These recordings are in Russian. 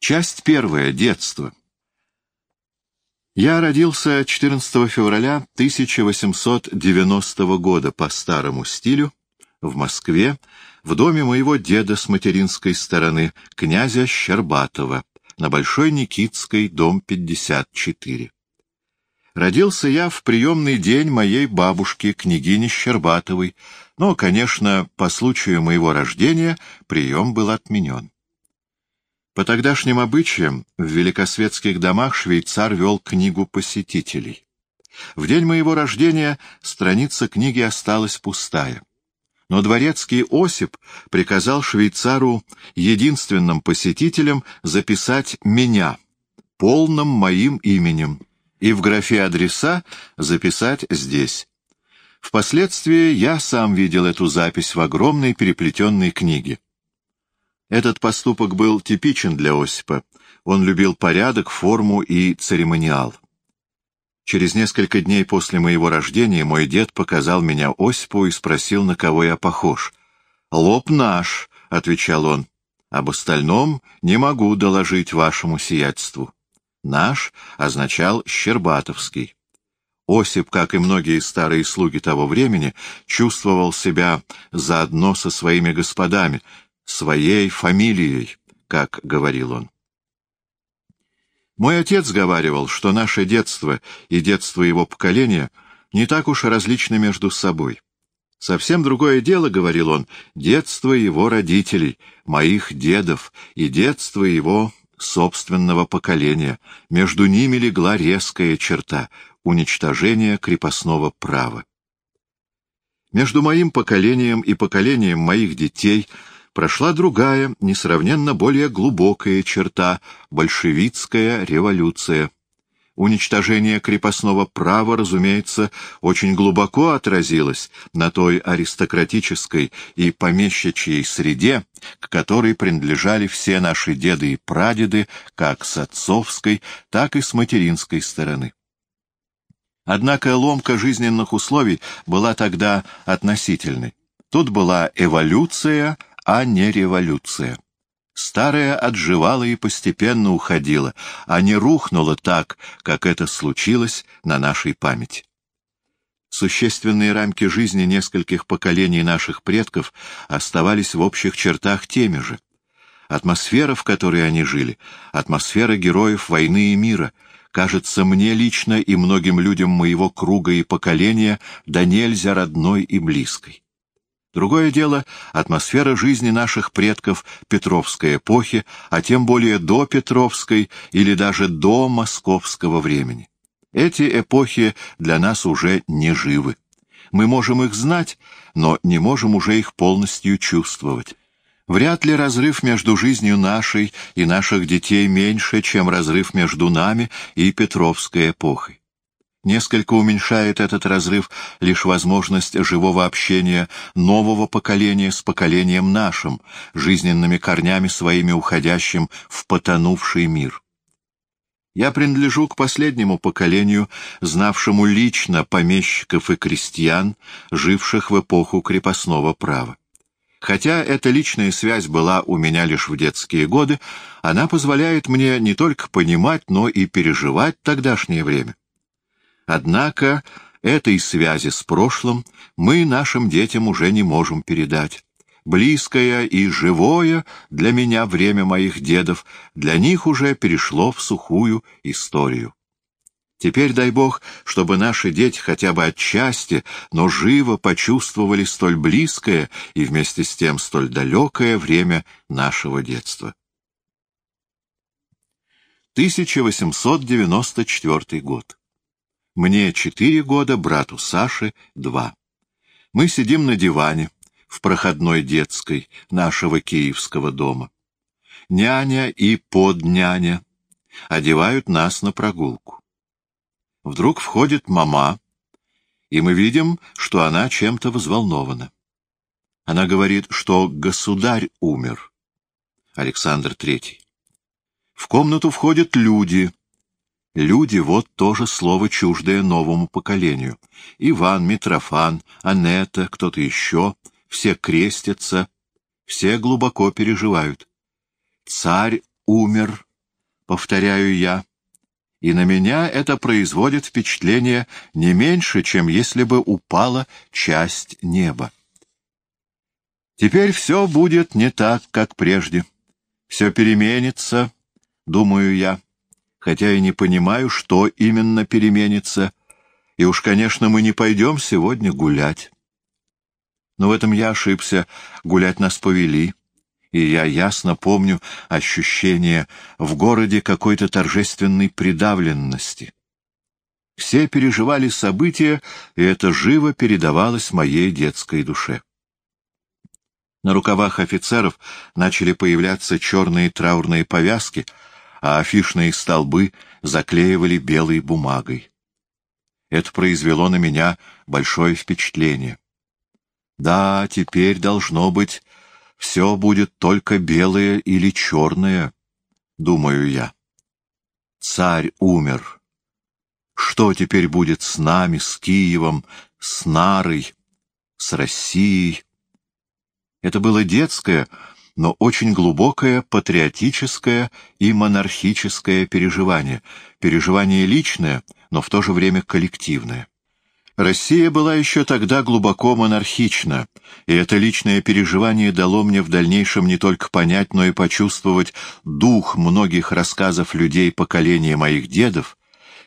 Часть первая. Детство. Я родился 14 февраля 1890 года по старому стилю в Москве, в доме моего деда с материнской стороны, князя Щербатова, на Большой Никитской, дом 54. Родился я в приемный день моей бабушки, княгини Щербатовой, но, конечно, по случаю моего рождения прием был отменен. По тогдашним обычаям в великосветских домах швейцар вел книгу посетителей. В день моего рождения страница книги осталась пустая. Но дворецкий Осип приказал швейцару единственным посетителем записать меня, полным моим именем, и в графе адреса записать здесь. Впоследствии я сам видел эту запись в огромной переплетенной книге. Этот поступок был типичен для Осипа. Он любил порядок, форму и церемониал. Через несколько дней после моего рождения мой дед показал меня Осипу и спросил, на кого я похож. «Лоб наш», — отвечал он. «Об остальном не могу доложить вашему сиятельству». «Наш» означал «щербатовский». Осип, как и многие старые слуги того времени, чувствовал себя заодно со своими господами, своей фамилией, как говорил он. Мой отец говаривал, что наше детство и детство его поколения не так уж различны между собой. Совсем другое дело, — говорил он, — детство его родителей, моих дедов, и детство его собственного поколения. Между ними легла резкая черта — уничтожение крепостного права. Между моим поколением и поколением моих детей — прошла другая, несравненно более глубокая черта — большевистская революция. Уничтожение крепостного права, разумеется, очень глубоко отразилось на той аристократической и помещичьей среде, к которой принадлежали все наши деды и прадеды, как с отцовской, так и с материнской стороны. Однако ломка жизненных условий была тогда относительной. Тут была эволюция, а не революция. Старая отживала и постепенно уходила, а не рухнула так, как это случилось на нашей памяти. Существенные рамки жизни нескольких поколений наших предков оставались в общих чертах теми же. Атмосфера, в которой они жили, атмосфера героев войны и мира, кажется мне лично и многим людям моего круга и поколения да нельзя родной и близкой. Другое дело — атмосфера жизни наших предков Петровской эпохи, а тем более до Петровской или даже до московского времени. Эти эпохи для нас уже не живы. Мы можем их знать, но не можем уже их полностью чувствовать. Вряд ли разрыв между жизнью нашей и наших детей меньше, чем разрыв между нами и Петровской эпохой. Несколько уменьшает этот разрыв лишь возможность живого общения нового поколения с поколением нашим, жизненными корнями своими уходящим в потонувший мир. Я принадлежу к последнему поколению, знавшему лично помещиков и крестьян, живших в эпоху крепостного права. Хотя эта личная связь была у меня лишь в детские годы, она позволяет мне не только понимать, но и переживать тогдашнее время. Однако этой связи с прошлым мы нашим детям уже не можем передать. Близкое и живое для меня время моих дедов для них уже перешло в сухую историю. Теперь дай Бог, чтобы наши дети хотя бы отчасти, но живо почувствовали столь близкое и вместе с тем столь далекое время нашего детства. 1894 год. Мне четыре года, брату Саше два. Мы сидим на диване в проходной детской нашего киевского дома. Няня и подняня одевают нас на прогулку. Вдруг входит мама, и мы видим, что она чем-то взволнована. Она говорит, что государь умер. Александр Третий. В комнату входят люди, Люди — вот тоже слово чуждое новому поколению. Иван, Митрофан, Анетта, кто-то еще — все крестятся, все глубоко переживают. Царь умер, повторяю я, и на меня это производит впечатление не меньше, чем если бы упала часть неба. Теперь все будет не так, как прежде. Все переменится, думаю я, хотя и не понимаю, что именно переменится, и уж, конечно, мы не пойдем сегодня гулять. Но в этом я ошибся, гулять нас повели, и я ясно помню ощущение в городе какой-то торжественной придавленности. Все переживали события, и это живо передавалось моей детской душе. На рукавах офицеров начали появляться черные траурные повязки, а афишные столбы заклеивали белой бумагой. Это произвело на меня большое впечатление. Да, теперь должно быть, все будет только белое или черное, думаю я. Царь умер. Что теперь будет с нами, с Киевом, с Нарой, с Россией? Это было детское, но очень глубокое патриотическое и монархическое переживание, переживание личное, но в то же время коллективное. Россия была еще тогда глубоко монархична, и это личное переживание дало мне в дальнейшем не только понять, но и почувствовать дух многих рассказов людей поколения моих дедов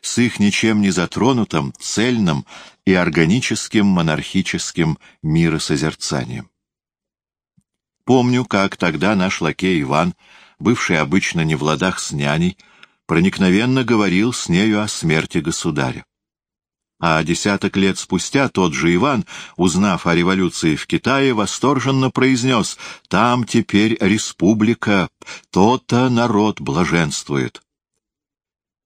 с их ничем не затронутым, цельным и органическим монархическим миросозерцанием. Помню, как тогда наш лакей Иван, бывший обычно не в ладах с няней, проникновенно говорил с нею о смерти государя. А десяток лет спустя тот же Иван, узнав о революции в Китае, восторженно произнес «Там теперь республика, то-то народ блаженствует».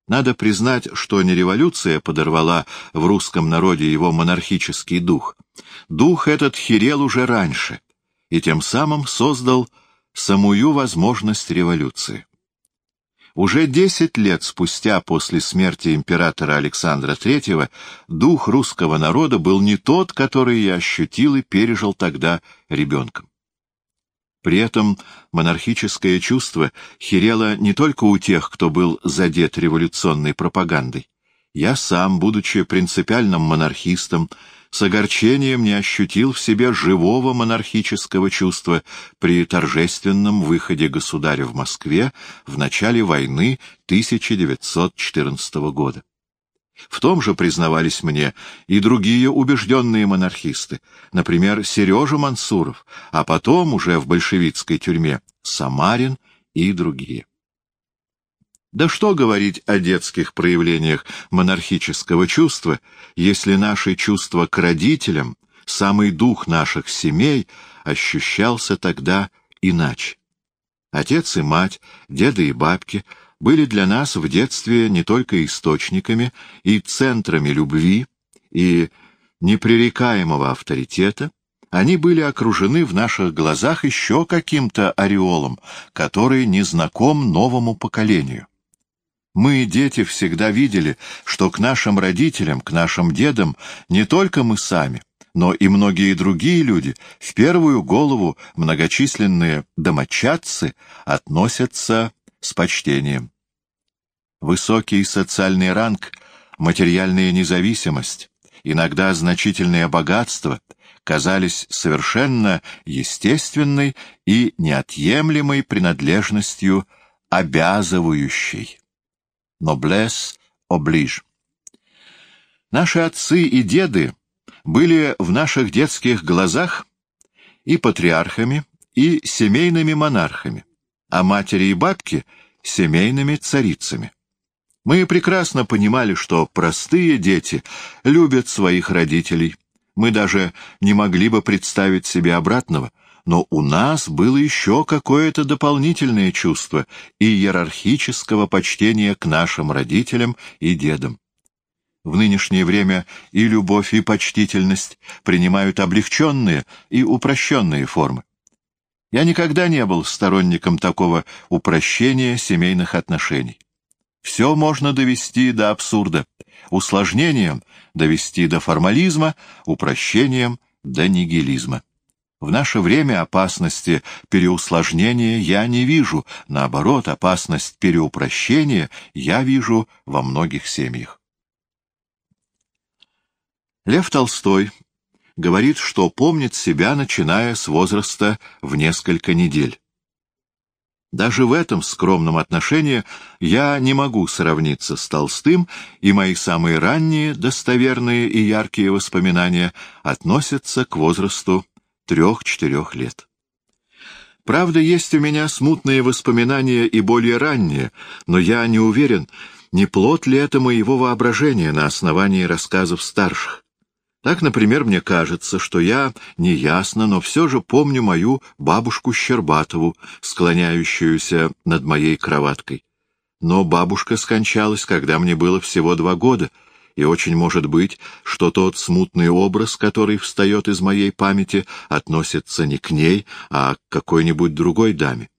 Надо признать, что не революция подорвала в русском народе его монархический дух. Дух этот херел уже раньше и тем самым создал самую возможность революции. Уже десять лет спустя после смерти императора Александра III дух русского народа был не тот, который я ощутил и пережил тогда ребенком. При этом монархическое чувство херело не только у тех, кто был задет революционной пропагандой. Я сам, будучи принципиальным монархистом, с огорчением не ощутил в себе живого монархического чувства при торжественном выходе государя в Москве в начале войны 1914 года. В том же признавались мне и другие убежденные монархисты, например, Сережа Мансуров, а потом уже в большевистской тюрьме Самарин и другие. Да что говорить о детских проявлениях монархического чувства, если наши чувства к родителям, самый дух наших семей, ощущался тогда иначе. Отец и мать, деды и бабки были для нас в детстве не только источниками и центрами любви и непререкаемого авторитета, они были окружены в наших глазах еще каким-то ореолом, который не знаком новому поколению. Мы, дети, всегда видели, что к нашим родителям, к нашим дедам не только мы сами, но и многие другие люди, в первую голову многочисленные домочадцы, относятся с почтением. Высокий социальный ранг, материальная независимость, иногда значительное богатство казались совершенно естественной и неотъемлемой принадлежностью обязывающей noblesse oblige. Наши отцы и деды были в наших детских глазах и патриархами, и семейными монархами, а матери и бабки — семейными царицами. Мы прекрасно понимали, что простые дети любят своих родителей. Мы даже не могли бы представить себе обратного — но у нас было еще какое-то дополнительное чувство иерархического почтения к нашим родителям и дедам. В нынешнее время и любовь, и почтительность принимают облегченные и упрощенные формы. Я никогда не был сторонником такого упрощения семейных отношений. Все можно довести до абсурда, усложнением довести до формализма, упрощением до нигилизма. В наше время опасности переусложнения я не вижу, наоборот, опасность переупрощения я вижу во многих семьях. Лев Толстой говорит, что помнит себя, начиная с возраста в несколько недель. Даже в этом скромном отношении я не могу сравниться с Толстым, и мои самые ранние, достоверные и яркие воспоминания относятся к возрасту трех-четырех лет. Правда, есть у меня смутные воспоминания и более ранние, но я не уверен, не плод ли это моего воображения на основании рассказов старших. Так, например, мне кажется, что я неясно, но все же помню мою бабушку Щербатову, склоняющуюся над моей кроваткой. Но бабушка скончалась, когда мне было всего два года, и очень может быть, что тот смутный образ, который встает из моей памяти, относится не к ней, а к какой-нибудь другой даме.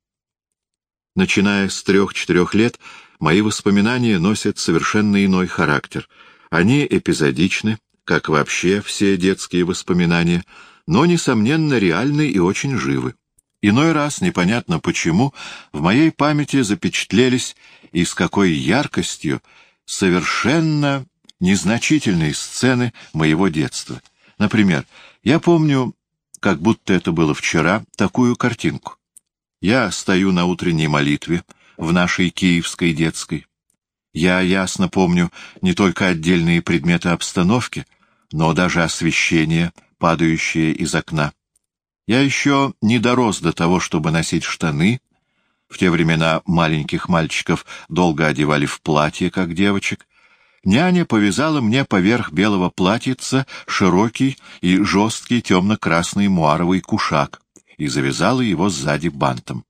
Начиная с трех-четырех лет, мои воспоминания носят совершенно иной характер. Они эпизодичны, как вообще все детские воспоминания, но, несомненно, реальны и очень живы. Иной раз, непонятно почему, в моей памяти запечатлелись и с какой яркостью совершенно незначительные сцены моего детства. Например, я помню, как будто это было вчера, такую картинку. Я стою на утренней молитве в нашей киевской детской. Я ясно помню не только отдельные предметы обстановки, но даже освещение, падающее из окна. Я еще не дорос до того, чтобы носить штаны. В те времена маленьких мальчиков долго одевали в платье, как девочек. Няня повязала мне поверх белого платьица широкий и жесткий темно-красный муаровый кушак и завязала его сзади бантом.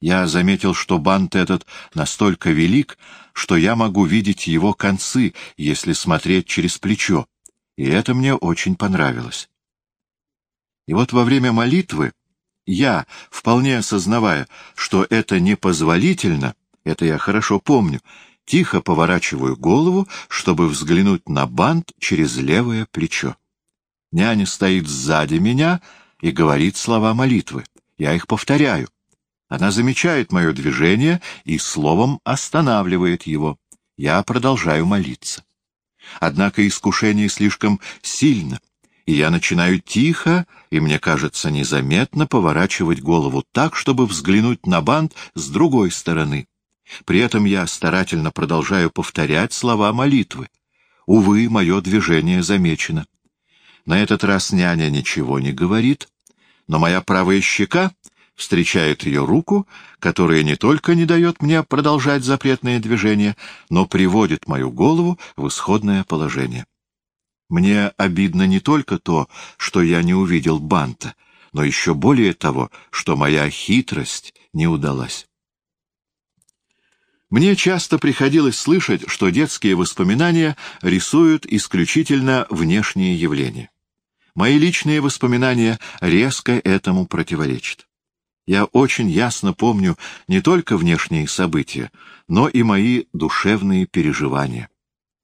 Я заметил, что бант этот настолько велик, что я могу видеть его концы, если смотреть через плечо, и это мне очень понравилось. И вот во время молитвы я, вполне осознавая, что это непозволительно, это я хорошо помню, тихо поворачиваю голову, чтобы взглянуть на бант через левое плечо. Няня стоит сзади меня и говорит слова молитвы. Я их повторяю. Она замечает мое движение и словом останавливает его. Я продолжаю молиться. Однако искушение слишком сильно, и я начинаю тихо, и, мне кажется, незаметно поворачивать голову так, чтобы взглянуть на бант с другой стороны. При этом я старательно продолжаю повторять слова молитвы. Увы, мое движение замечено. На этот раз няня ничего не говорит, но моя правая щека встречает ее руку, которая не только не дает мне продолжать запретное движение, но приводит мою голову в исходное положение. Мне обидно не только то, что я не увидел банта, но еще более того, что моя хитрость не удалась. Мне часто приходилось слышать, что детские воспоминания рисуют исключительно внешние явления. Мои личные воспоминания резко этому противоречат. Я очень ясно помню не только внешние события, но и мои душевные переживания.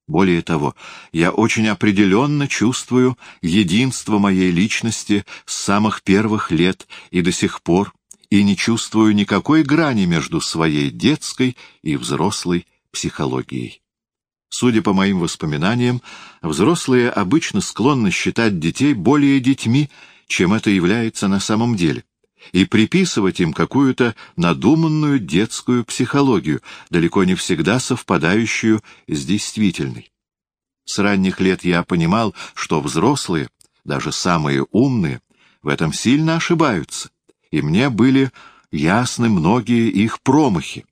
Более того, я очень определенно чувствую единство моей личности с самых первых лет и до сих пор, и не чувствую никакой грани между своей детской и взрослой психологией. Судя по моим воспоминаниям, взрослые обычно склонны считать детей более детьми, чем это является на самом деле и приписывать им какую-то надуманную детскую психологию, далеко не всегда совпадающую с действительной. С ранних лет я понимал, что взрослые, даже самые умные, в этом сильно ошибаются, и мне были ясны многие их промахи,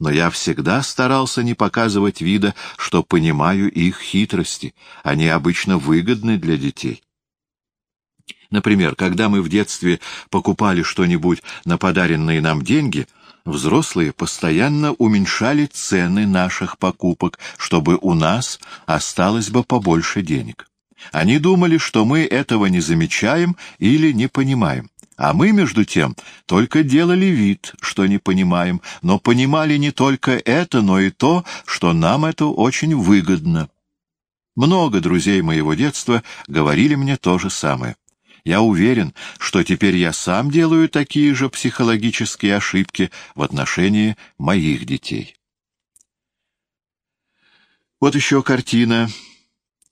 но я всегда старался не показывать вида, что понимаю их хитрости, они обычно выгодны для детей. Например, когда мы в детстве покупали что-нибудь на подаренные нам деньги, взрослые постоянно уменьшали цены наших покупок, чтобы у нас осталось бы побольше денег. Они думали, что мы этого не замечаем или не понимаем. А мы, между тем, только делали вид, что не понимаем, но понимали не только это, но и то, что нам это очень выгодно. Много друзей моего детства говорили мне то же самое. Я уверен, что теперь я сам делаю такие же психологические ошибки в отношении моих детей. Вот еще картина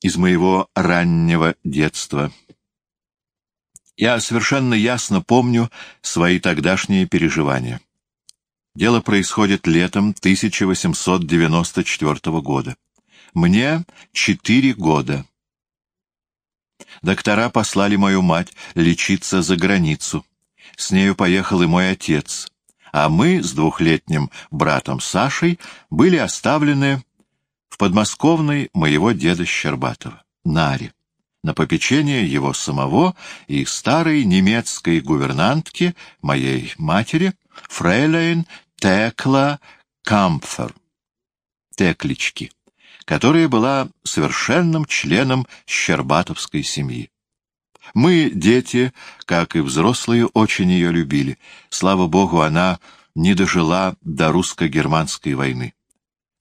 из моего раннего детства. Я совершенно ясно помню свои тогдашние переживания. Дело происходит летом 1894 года. Мне четыре года. Доктора послали мою мать лечиться за границу. С нею поехал и мой отец. А мы с двухлетним братом Сашей были оставлены в подмосковной моего деда Щербатова, Наре на попечение его самого и старой немецкой гувернантки, моей матери, фрейлейн Текла Кампфер, Теклички, которая была совершенным членом щербатовской семьи. Мы, дети, как и взрослые, очень ее любили. Слава богу, она не дожила до русско-германской войны.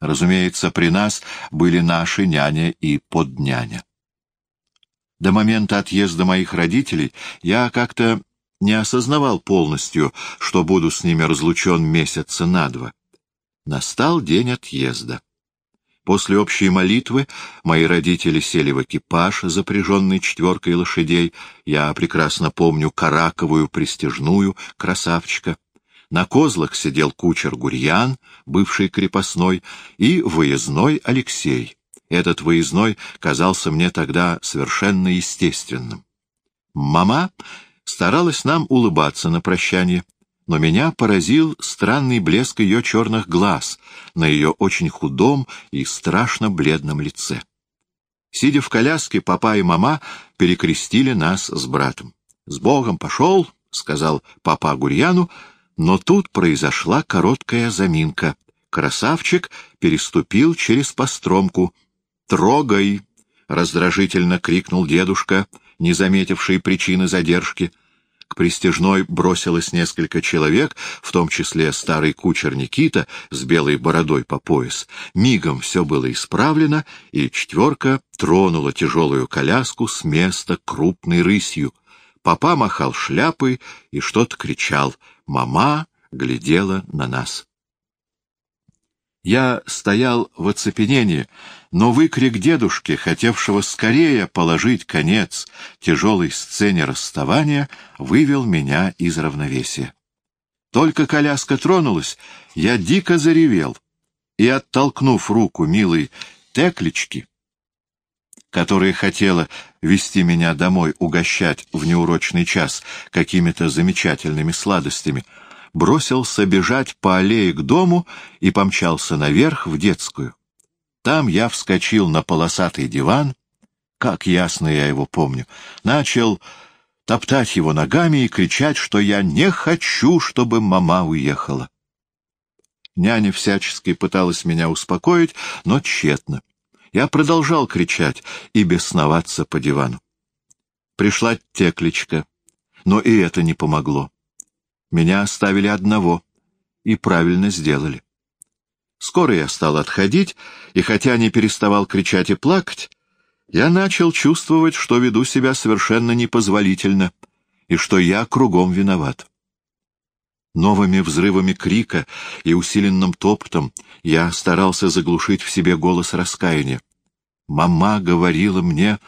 Разумеется, при нас были наши няня и подняня. До момента отъезда моих родителей я как-то не осознавал полностью, что буду с ними разлучен месяца на два. Настал день отъезда. После общей молитвы мои родители сели в экипаж, запряженный четверкой лошадей. Я прекрасно помню караковую пристежную красавчика. На козлах сидел кучер Гурьян, бывший крепостной, и выездной Алексей. Этот выездной казался мне тогда совершенно естественным. Мама старалась нам улыбаться на прощание, но меня поразил странный блеск ее черных глаз на ее очень худом и страшно бледном лице. Сидя в коляске, папа и мама перекрестили нас с братом. «С Богом пошел», — сказал папа Гурьяну, но тут произошла короткая заминка. Красавчик переступил через постромку — «Трогай!» — раздражительно крикнул дедушка, не заметивший причины задержки. К пристежной бросилось несколько человек, в том числе старый кучер Никита с белой бородой по пояс. Мигом все было исправлено, и четверка тронула тяжелую коляску с места крупной рысью. Папа махал шляпой и что-то кричал. Мама глядела на нас. Я стоял в оцепенении, но выкрик дедушки, хотевшего скорее положить конец тяжелой сцене расставания, вывел меня из равновесия. Только коляска тронулась, я дико заревел и, оттолкнув руку милой Теклички, которая хотела вести меня домой угощать в неурочный час какими-то замечательными сладостями, бросился бежать по аллее к дому и помчался наверх в детскую. Там я вскочил на полосатый диван, как ясно я его помню, начал топтать его ногами и кричать, что я не хочу, чтобы мама уехала. Няня всячески пыталась меня успокоить, но тщетно. Я продолжал кричать и бесноваться по дивану. Пришла текличка, но и это не помогло. Меня оставили одного, и правильно сделали. Скоро я стал отходить, и хотя не переставал кричать и плакать, я начал чувствовать, что веду себя совершенно непозволительно, и что я кругом виноват. Новыми взрывами крика и усиленным топотом я старался заглушить в себе голос раскаяния. Мама говорила мне,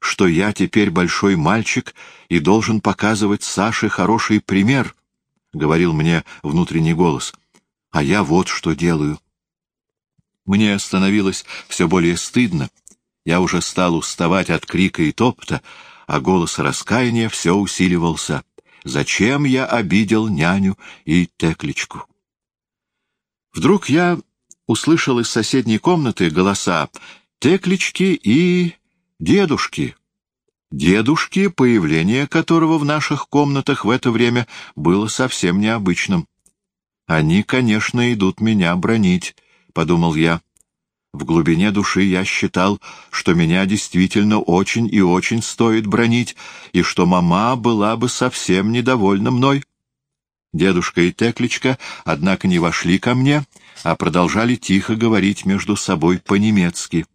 что я теперь большой мальчик и должен показывать Саше хороший пример —— говорил мне внутренний голос. «А я вот что делаю». Мне становилось все более стыдно. Я уже стал уставать от крика и топота, а голос раскаяния все усиливался. Зачем я обидел няню и текличку? Вдруг я услышал из соседней комнаты голоса теклички и дедушки дедушки, появление которого в наших комнатах в это время было совсем необычным. «Они, конечно, идут меня бронить», — подумал я. В глубине души я считал, что меня действительно очень и очень стоит бронить, и что мама была бы совсем недовольна мной. Дедушка и Текличка, однако, не вошли ко мне, а продолжали тихо говорить между собой по-немецки.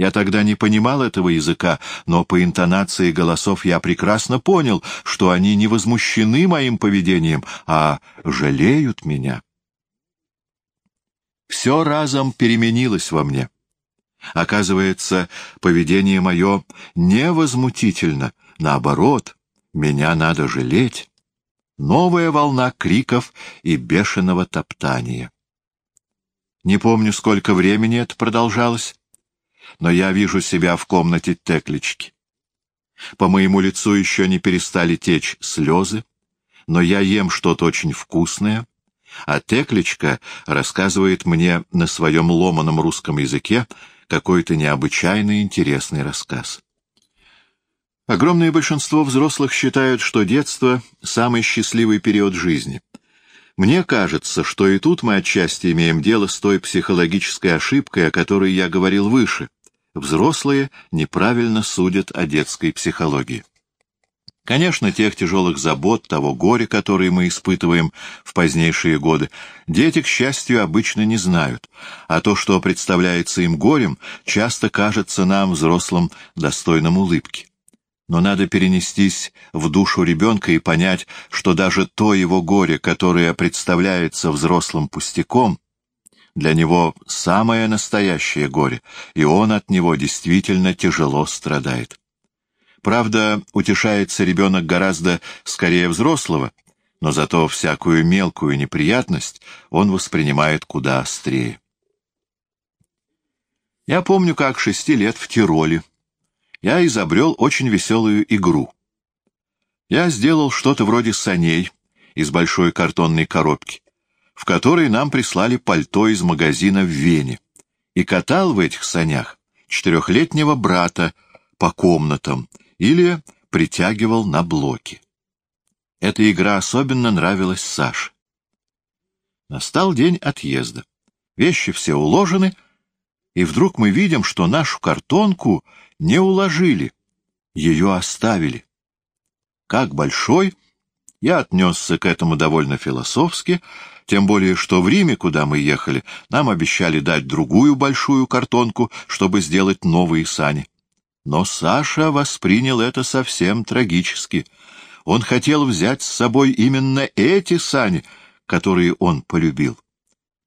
Я тогда не понимал этого языка, но по интонации голосов я прекрасно понял, что они не возмущены моим поведением, а жалеют меня. Все разом переменилось во мне. Оказывается, поведение мое невозмутительно, наоборот, меня надо жалеть. Новая волна криков и бешеного топтания. Не помню, сколько времени это продолжалось, но я вижу себя в комнате Теклички. По моему лицу еще не перестали течь слезы, но я ем что-то очень вкусное, а Текличка рассказывает мне на своем ломаном русском языке какой-то необычайно интересный рассказ. Огромное большинство взрослых считают, что детство — самый счастливый период жизни. Мне кажется, что и тут мы отчасти имеем дело с той психологической ошибкой, о которой я говорил выше — взрослые неправильно судят о детской психологии. Конечно, тех тяжелых забот, того горя, которые мы испытываем в позднейшие годы, дети, к счастью, обычно не знают, а то, что представляется им горем, часто кажется нам, взрослым, достойным улыбки. Но надо перенестись в душу ребенка и понять, что даже то его горе, которое представляется взрослым пустяком, для него самое настоящее горе, и он от него действительно тяжело страдает. Правда, утешается ребенок гораздо скорее взрослого, но зато всякую мелкую неприятность он воспринимает куда острее. Я помню, как шести лет в Тироле я изобрел очень веселую игру. Я сделал что-то вроде саней из большой картонной коробки, в которой нам прислали пальто из магазина в Вене, и катал в этих санях четырехлетнего брата по комнатам или притягивал на блоки. Эта игра особенно нравилась Саше. Настал день отъезда. Вещи все уложены, и вдруг мы видим, что нашу картонку не уложили, ее оставили. Как большой, я отнесся к этому довольно философски, тем более, что в Риме, куда мы ехали, нам обещали дать другую большую картонку, чтобы сделать новые сани. Но Саша воспринял это совсем трагически. Он хотел взять с собой именно эти сани, которые он полюбил.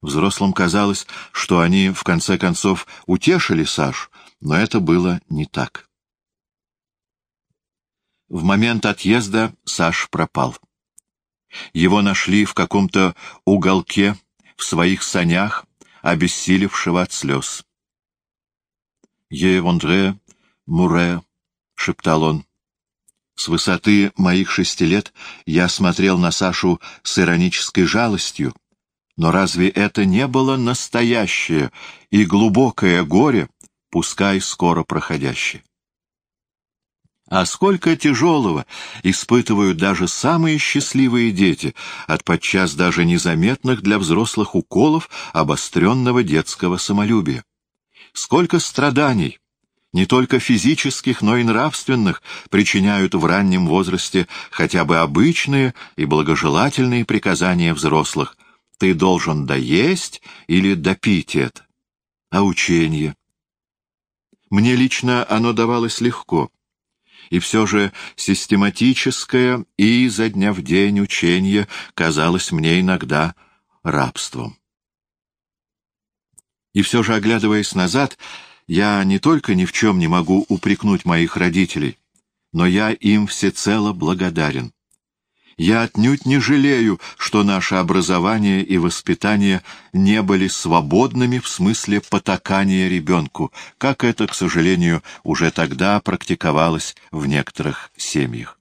Взрослым казалось, что они, в конце концов, утешили Сашу, но это было не так. В момент отъезда Саш пропал. Его нашли в каком-то уголке, в своих санях, обессилевшего от слез. «Е вондре, муре», — шептал он. С высоты моих шести лет я смотрел на Сашу с иронической жалостью, но разве это не было настоящее и глубокое горе, пускай скоро проходящее? А сколько тяжелого испытывают даже самые счастливые дети от подчас даже незаметных для взрослых уколов обостренного детского самолюбия. Сколько страданий, не только физических, но и нравственных, причиняют в раннем возрасте хотя бы обычные и благожелательные приказания взрослых. Ты должен доесть или допить это. А учение? Мне лично оно давалось легко и все же систематическое и изо дня в день учение казалось мне иногда рабством. И все же, оглядываясь назад, я не только ни в чем не могу упрекнуть моих родителей, но я им всецело благодарен. Я отнюдь не жалею, что наше образование и воспитание не были свободными в смысле потакания ребенку, как это, к сожалению, уже тогда практиковалось в некоторых семьях.